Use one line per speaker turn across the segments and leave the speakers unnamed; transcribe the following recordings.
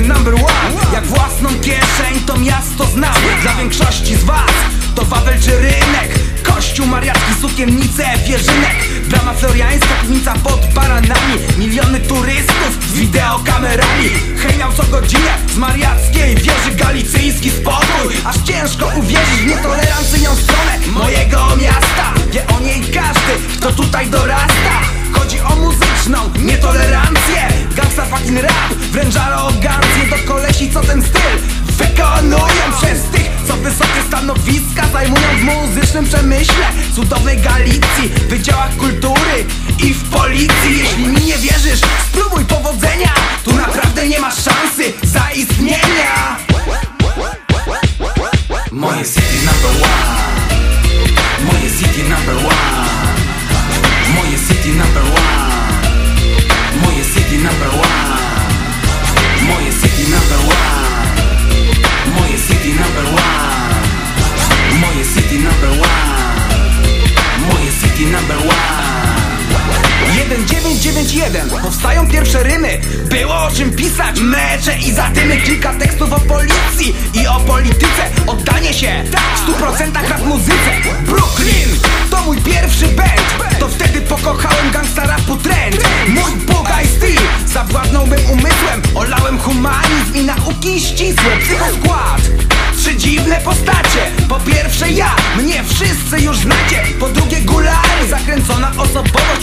number one? Jak własną kieszeń to miasto znam. Dla większości z was to Wawel czy rynek. Kościół mariacki, sukiennice, wierzynek. Brama floriańska, piwnica pod baranami. Miliony turystów z wideokamerami. Hej miał co godzinę z mariackiej wieży Galicyjski spokój. Aż ciężko uwierzyć w nietolerancyjną stronę Mojego miasta stanowiska Zajmują w muzycznym przemyśle Cudownej Galicji, w wydziałach kultury i w policji. Jeśli mi nie wierzysz, spróbuj powodzenia Tu naprawdę nie ma szansy zaistnienia City number one. 1991 Powstają pierwsze rymy. Było o czym pisać Mecze i zadymy Kilka tekstów o policji i o polityce. Oddanie się stu procentach rap muzyce. Brooklyn to mój pierwszy band. To wtedy pokochałem gangsta rapu trend. Mój bogaj styl Zawładnąłbym umysłem. Olałem humanizm i nauki ścisłe. Psychoskład. Trzy dziwne postacie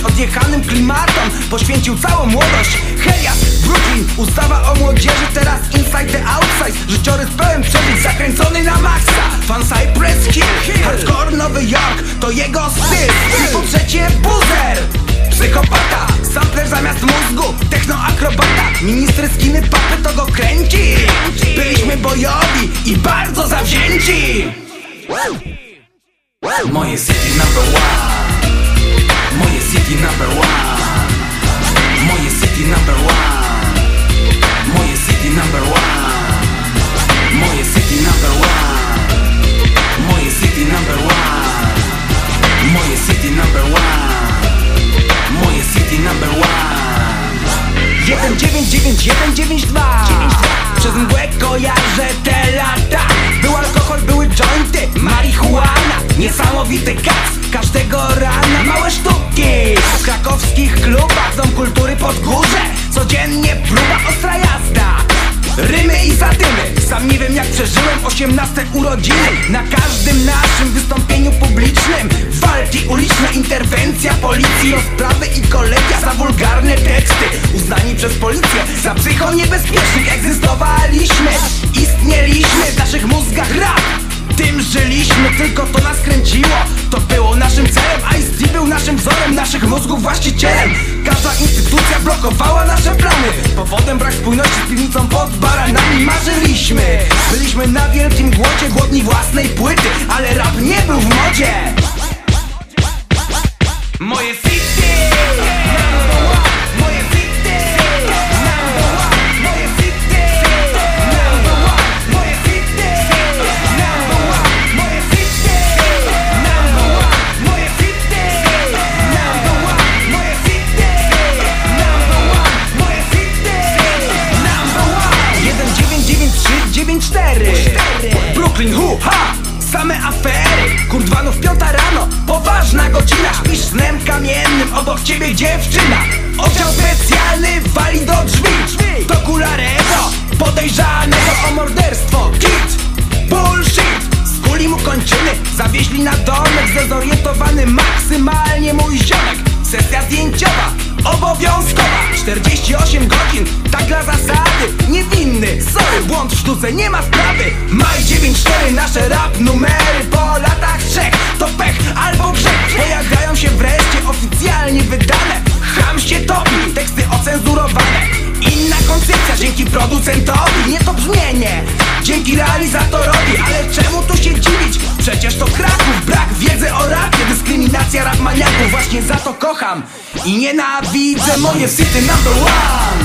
Odjechanym klimatom poświęcił całą młodość. Helias, Brooklyn, ustawa o młodzieży Teraz inside the outside. Życiorys pełen przeżyć, zakręcony na maksa. Fan Cypress Hill, hardcore Nowy Jork To jego styl. I po trzecie buzer. Psychopata, sampler zamiast mózgu Technoakrobata, ministry skiny papy to go kręci. Byliśmy bojowi i bardzo zawzięci. Moje city number one city number one. Moje city number one. Moje city number one. Moje city number one. Moje city number one. Moje city number one. Moje city number one. 199192 Przez mgłę kojarzę te lata. Był alkohol, były jointy, marihuana. Niesamowity kac każdego rana. Małe sztuki krakowskich klubach Dom kultury pod górze. Codziennie próba ostra jazda. Rymy i zadymy. Sam nie wiem jak przeżyłem osiemnaste urodziny. Na każdym naszym wystąpieniu publicznym. Walki uliczne, interwencja policji Rozprawy i kolegia za wulgarne teksty. Uznani przez policję za psycho niebezpiecznych Egzystowaliśmy, blokowała nasze plany. Powodem brak spójności z piwnicą pod baranami Marzyliśmy, byliśmy na wielkim głodzie Głodni własnej płyty, ale rap nie był w modzie. Moje afery, kurdwanów piąta rano Poważna godzina, śpisz snem kamiennym Obok ciebie dziewczyna. Oddział specjalny wali do drzwi. To kularego, podejrzanego o morderstwo. Kit, bullshit! Skuli mu kończyny, zawieźli na domek Zdezorientowany maksymalnie mój ziomek. Sesja zdjęciowa, obowiązkowa. 48 godzin, tak dla zasady Niewinny, sorry, błąd w sztuce, nie ma sprawy. Maj 9-4, nasze rap numery dzięki realizatorowi Ale czemu tu się dziwić? Przecież to Kraków, brak wiedzy o rapie Dyskryminacja rap maniaków, właśnie za to kocham I nienawidzę. Moje city number one.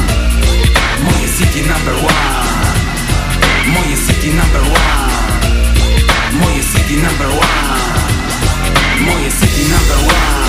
Moje city number one. Moje city number one. Moje city number one. Moje city number one